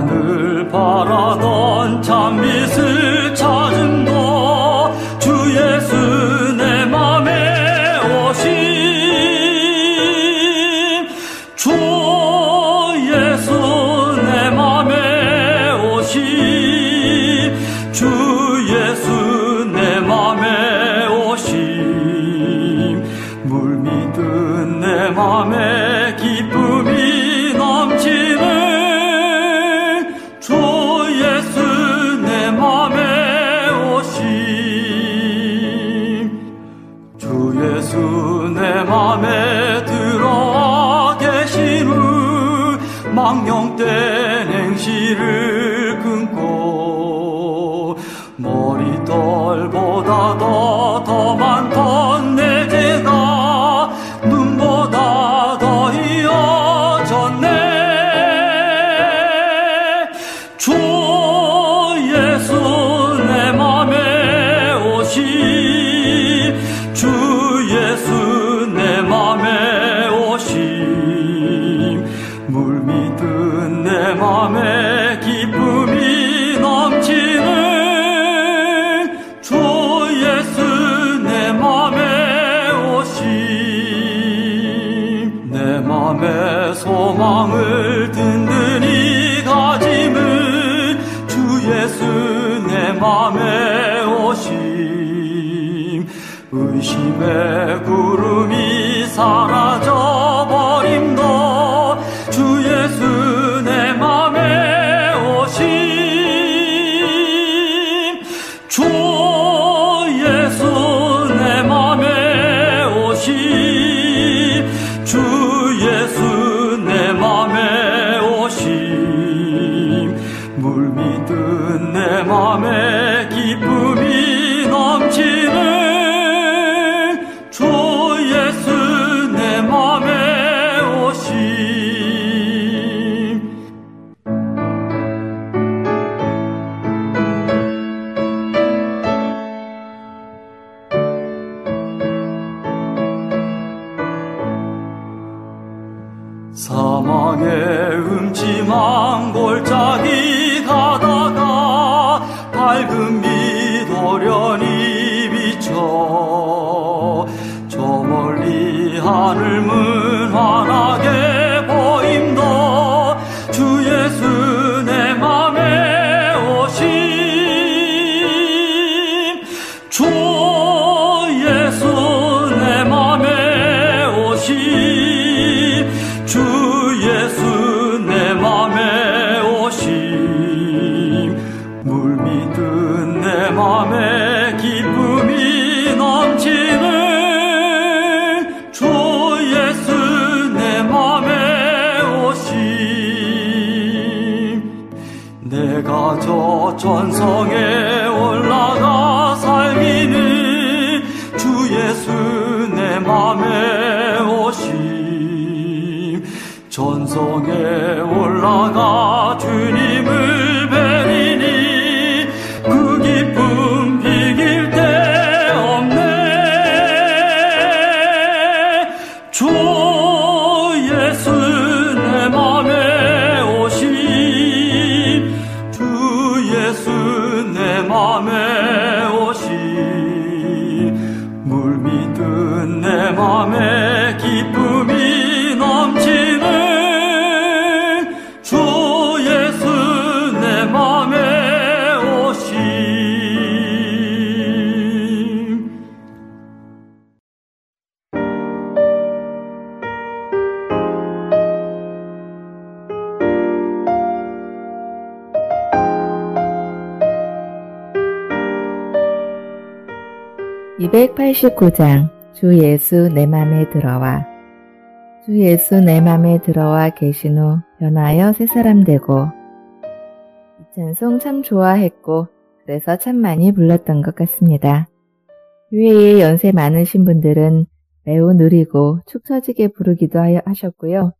내가 늘 바라던 참 빛을 찾은 너주 예수 내 맘에 오신 주 예수 내 맘에 오신 주 예수 내 맘에 오신 물 믿은 내 맘에 음침한 골짜기 전성에 (289장) 주 예수 내 맘에 들어와 주 예수 내 맘에 들어와 계신 후 변하여 새 사람 되고 이 찬송 참 좋아했고 그래서 참 많이 불렀던 것 같습니다. 유해의 연세 많으신 분들은 매우 느리고 축 처지게 부르기도 하셨고요.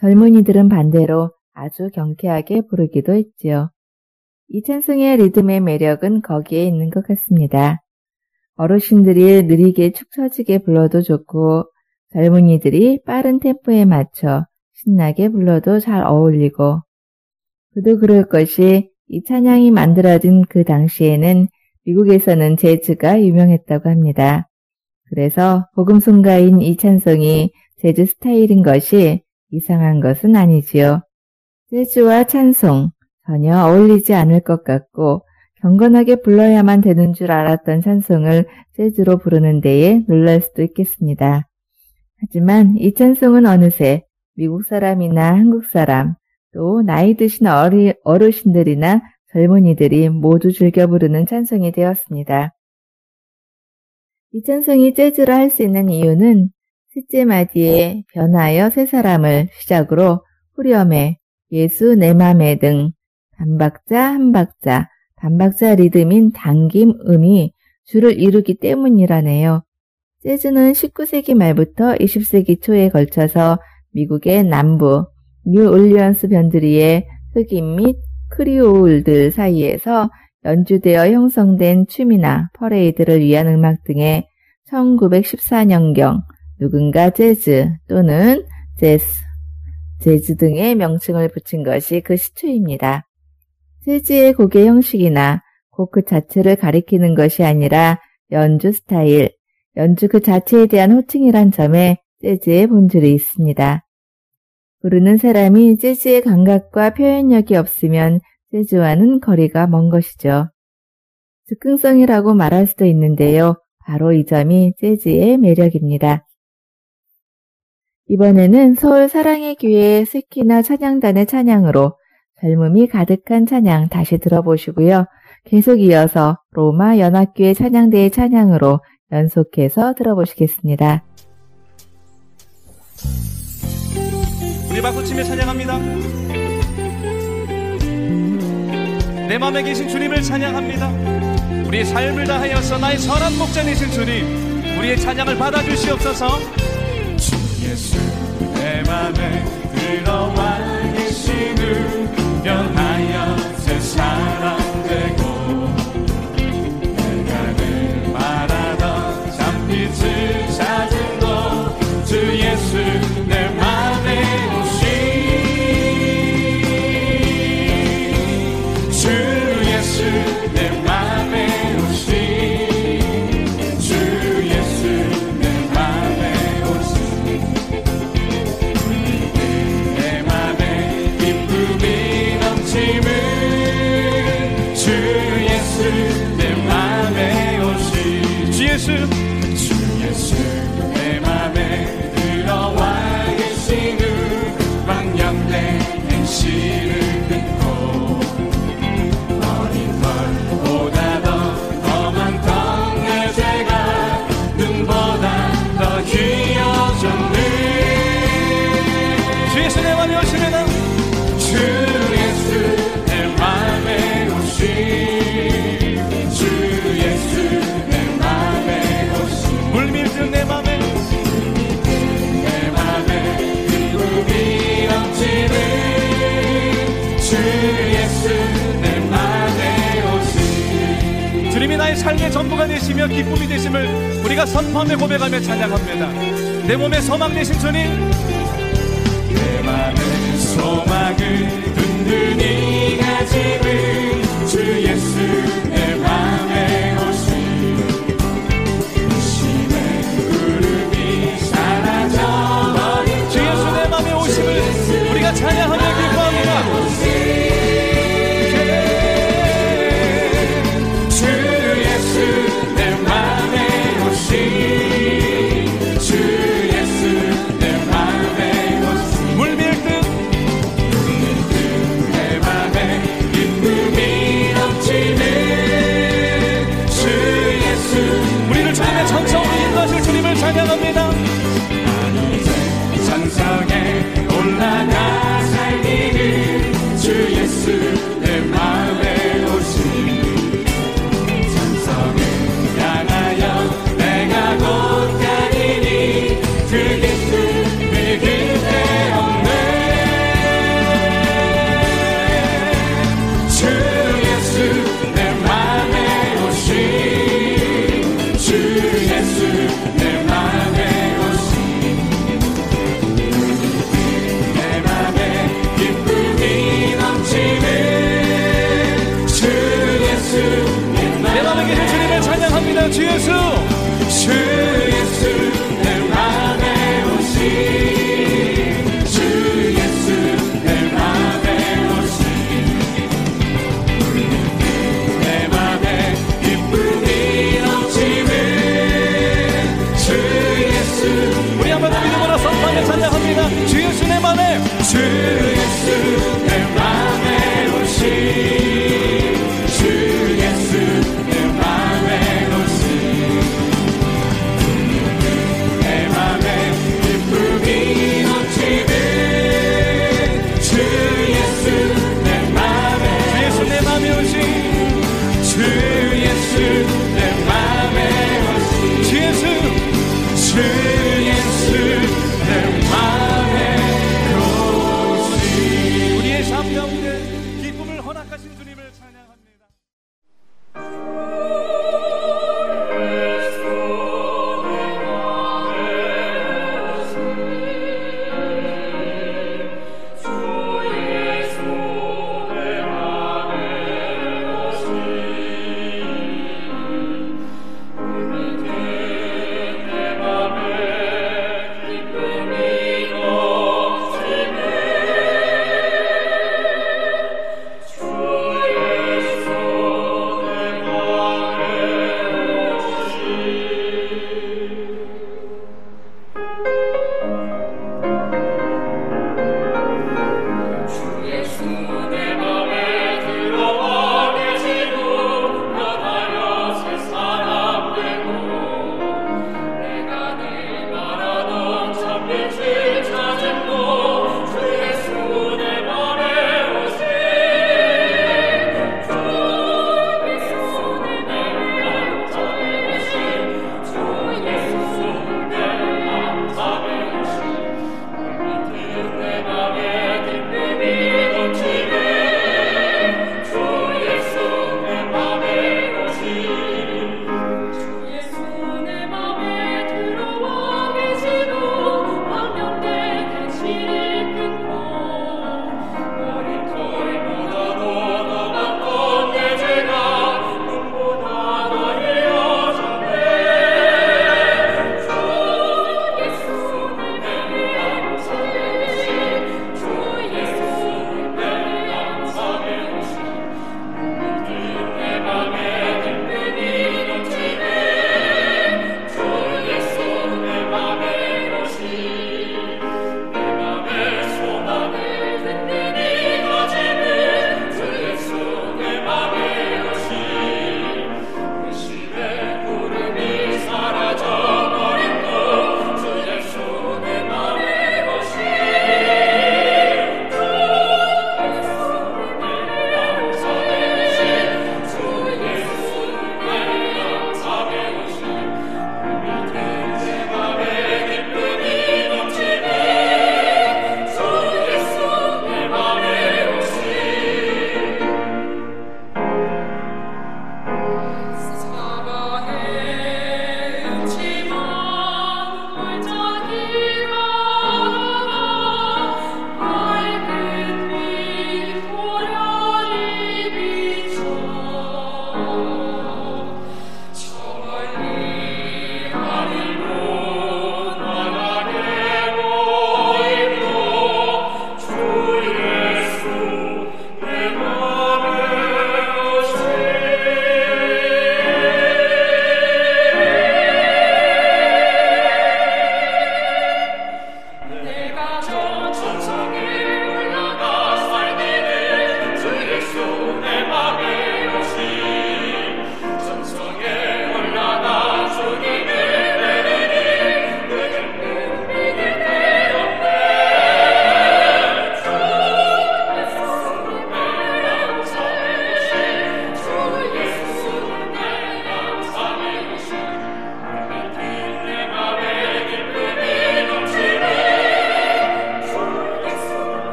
젊은이들은 반대로 아주 경쾌하게 부르기도 했지요. 이 찬송의 리듬의 매력은 거기에 있는 것 같습니다. 어르신들이 느리게 축 처지게 불러도 좋고 젊은이들이 빠른 템포에 맞춰 신나게 불러도 잘 어울리고 그도 그럴 것이 이 찬양이 만들어진 그 당시에는 미국에서는 재즈가 유명했다고 합니다. 그래서 복음송가인 이 찬송이 재즈 스타일인 것이 이상한 것은 아니지요. 재즈와 찬송 전혀 어울리지 않을 것 같고 경건하게 불러야만 되는 줄 알았던 찬송을 재즈로 부르는 데에 놀랄 수도 있겠습니다. 하지만 이 찬송은 어느새 미국 사람이나 한국 사람, 또 나이 드신 어리, 어르신들이나 젊은이들이 모두 즐겨 부르는 찬송이 되었습니다. 이 찬송이 재즈로 할 수 있는 이유는 셋째 마디에 변하여 새 사람을 시작으로 후렴에 예수 내 맘에 등 반박자 한 박자 반박자 리듬인 당김 음이 주를 이루기 때문이라네요. 재즈는 19세기 말부터 20세기 초에 걸쳐서 미국의 남부 뉴올리언스 변두리의 흑인 및 크리올들 사이에서 연주되어 형성된 춤이나 퍼레이드를 위한 음악 등의 1914년경 누군가 재즈 또는 재즈, 재즈 등의 명칭을 붙인 것이 그 시초입니다. 재즈의 곡의 형식이나 곡 그 자체를 가리키는 것이 아니라 연주 스타일, 연주 그 자체에 대한 호칭이란 점에 재즈의 본질이 있습니다. 부르는 사람이 재즈의 감각과 표현력이 없으면 재즈와는 거리가 먼 것이죠. 즉흥성이라고 말할 수도 있는데요. 바로 이 점이 재즈의 매력입니다. 이번에는 서울 사랑의 교회 스키나 찬양단의 찬양으로 젊음이 가득한 찬양 다시 들어보시고요. 계속 이어서 로마 연합교회 찬양대의 찬양으로 연속해서 들어보시겠습니다. 우리 박수치며 찬양합니다. 내 마음에 계신 주님을 찬양합니다. 우리의 삶을 다하여서 나의 선한 목자 되신 주님, 우리의 찬양을 받아주시옵소서. 주 예수 내 마음에 들어와 계시는 변하여 새 사람 기쁨이 되심을 우리가 선포하며 고백하며 찬양합니다. 내 몸에 소망 되신 주님. 내 맘의 소망을 든든히 가지는 주 예수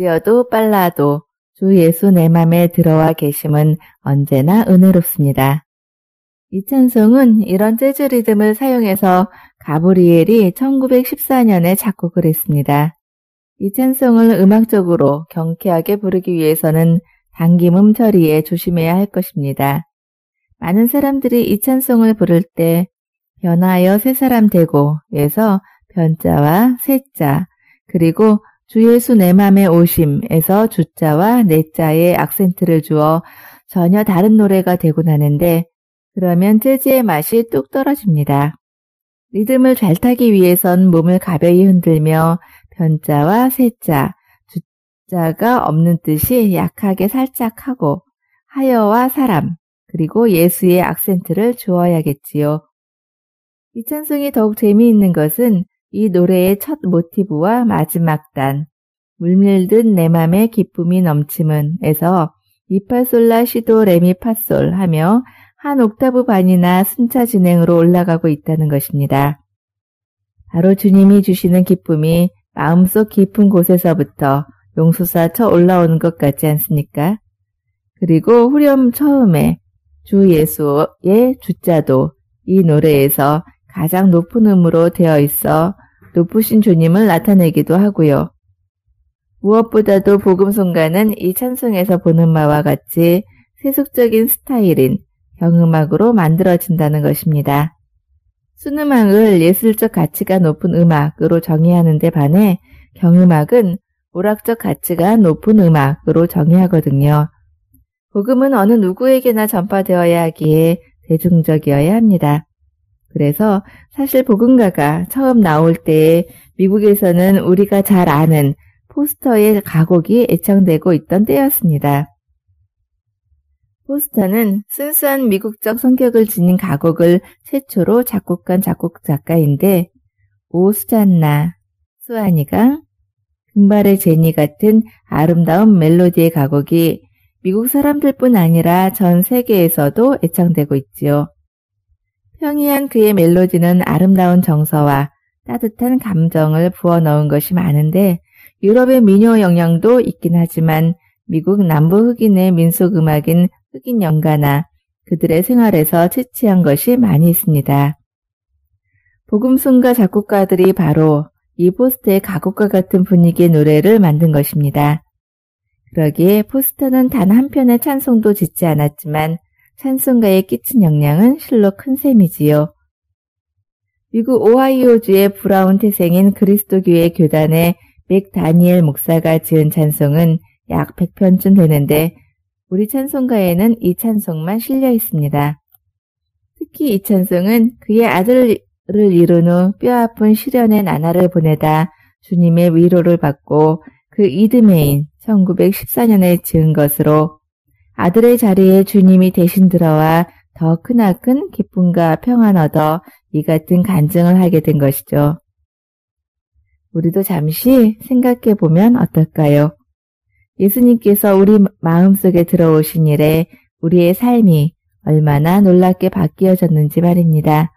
느려도 빨라도 주 예수 내 맘에 들어와 계심은 언제나 은혜롭습니다. 이 찬송은 이런 재즈 리듬을 사용해서 가브리엘이 1914년에 작곡을 했습니다. 이 찬송을 음악적으로 경쾌하게 부르기 위해서는 당김음 처리에 조심해야 할 것입니다. 많은 사람들이 이 찬송을 부를 때 변하여 새 사람 되고에서 변자와 새자 그리고 주 예수 내 맘에 오심에서 주자와 내자에 악센트를 주어 전혀 다른 노래가 되고 나는데 그러면 재즈의 맛이 뚝 떨어집니다. 리듬을 잘 타기 위해선 몸을 가벼이 흔들며 변자와 세자, 주자가 없는 뜻이 약하게 살짝 하고 하여와 사람, 그리고 예수의 악센트를 주어야겠지요. 이 찬송이 더욱 재미있는 것은 이 노래의 첫 모티브와 마지막 단, 물밀든 내 맘에 기쁨이 넘침은 에서 이파솔라 시도 레미파솔 하며 한 옥타브 반이나 순차 진행으로 올라가고 있다는 것입니다. 바로 주님이 주시는 기쁨이 마음속 깊은 곳에서부터 용수사 쳐 올라오는 것 같지 않습니까? 그리고 후렴 처음에 주 예수의 주자도 이 노래에서 가장 높은 음으로 되어 있어 높으신 주님을 나타내기도 하고요. 무엇보다도 복음송가는 이 찬송에서 보는 바와 같이 세속적인 스타일인 경음악으로 만들어진다는 것입니다. 순음악을 예술적 가치가 높은 음악으로 정의하는 데 반해 경음악은 오락적 가치가 높은 음악으로 정의하거든요. 복음은 어느 누구에게나 전파되어야 하기에 대중적이어야 합니다. 그래서 사실 복음가가 처음 나올 때에 미국에서는 우리가 잘 아는 포스터의 가곡이 애청되고 있던 때였습니다. 포스터는 순수한 미국적 성격을 지닌 가곡을 최초로 작곡한 작곡 작가인데 오수잔나, 수아니가, 금발의 제니 같은 아름다운 멜로디의 가곡이 미국 사람들뿐 아니라 전 세계에서도 애청되고 있지요. 평이한 그의 멜로디는 아름다운 정서와 따뜻한 감정을 부어 넣은 것이 많은데 유럽의 민요 영향도 있긴 하지만 미국 남부 흑인의 민속 음악인 흑인 연가나 그들의 생활에서 채취한 것이 많이 있습니다. 복음송가 작곡가들이 바로 이 포스터의 가곡과 같은 분위기의 노래를 만든 것입니다. 그러기에 포스터는 단 한 편의 찬송도 짓지 않았지만 찬송가에 끼친 영향은 실로 큰 셈이지요. 미국 오하이오주의 브라운 태생인 그리스도교회 교단의 맥 다니엘 목사가 지은 찬송은 약 100편쯤 되는데 우리 찬송가에는 이 찬송만 실려 있습니다. 특히 이 찬송은 그의 아들을 이룬 후 뼈아픈 시련의 나날을 보내다 주님의 위로를 받고 그 이듬해인 1914년에 지은 것으로 아들의 자리에 주님이 대신 들어와 더 크나큰 기쁨과 평안 얻어 이 같은 간증을 하게 된 것이죠. 우리도 잠시 생각해 보면 어떨까요? 예수님께서 우리 마음속에 들어오신 일에 우리의 삶이 얼마나 놀랍게 바뀌어졌는지 말입니다.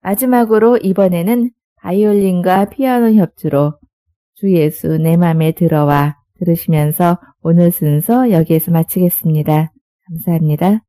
마지막으로 이번에는 바이올린과 피아노 협주로 주 예수 내 맘에 들어와 들으시면서 오늘 순서 여기에서 마치겠습니다. 감사합니다.